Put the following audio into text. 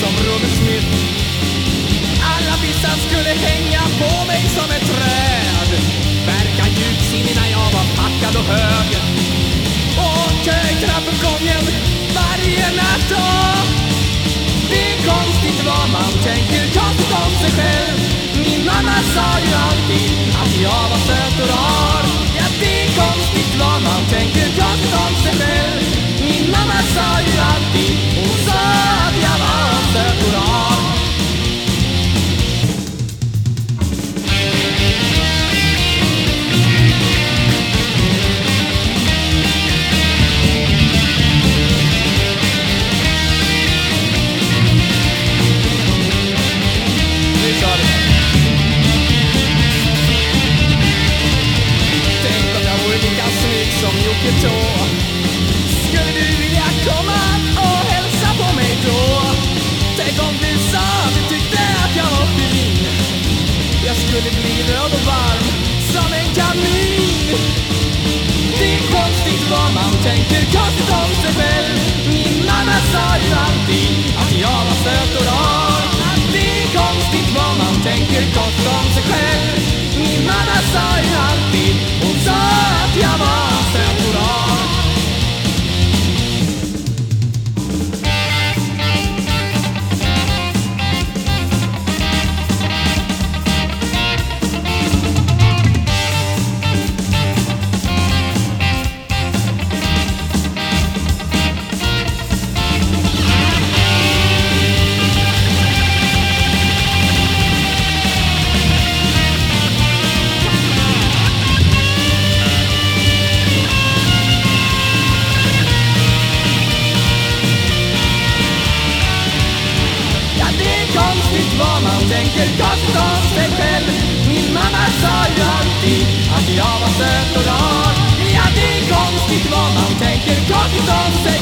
som Robert Smith. Alla vissa skulle hänga på mig som ett träd. Verka djupsinnig när jag var packad och hög. Åker trappuppgången varje natt och det är konstigt vad man tänker konstigt om sig själv. Min mamma sa ju alltid Jocke Tå. Skulle du vilja komma och hälsa på mig då? Tänk om du sa att du tyckte att jag var fin. Jag skulle bli röd och varm som en kamin Det är konstigt vad man tänker konstigt om sig själv. Min mamma sa ju alltid att jag var söt och rar vad man tänker. Konstigt om sig själv. Min mamma sa ju alltid att jag var söt och rar. Ja, det är konstigt vad man tänker. Konstigt om sig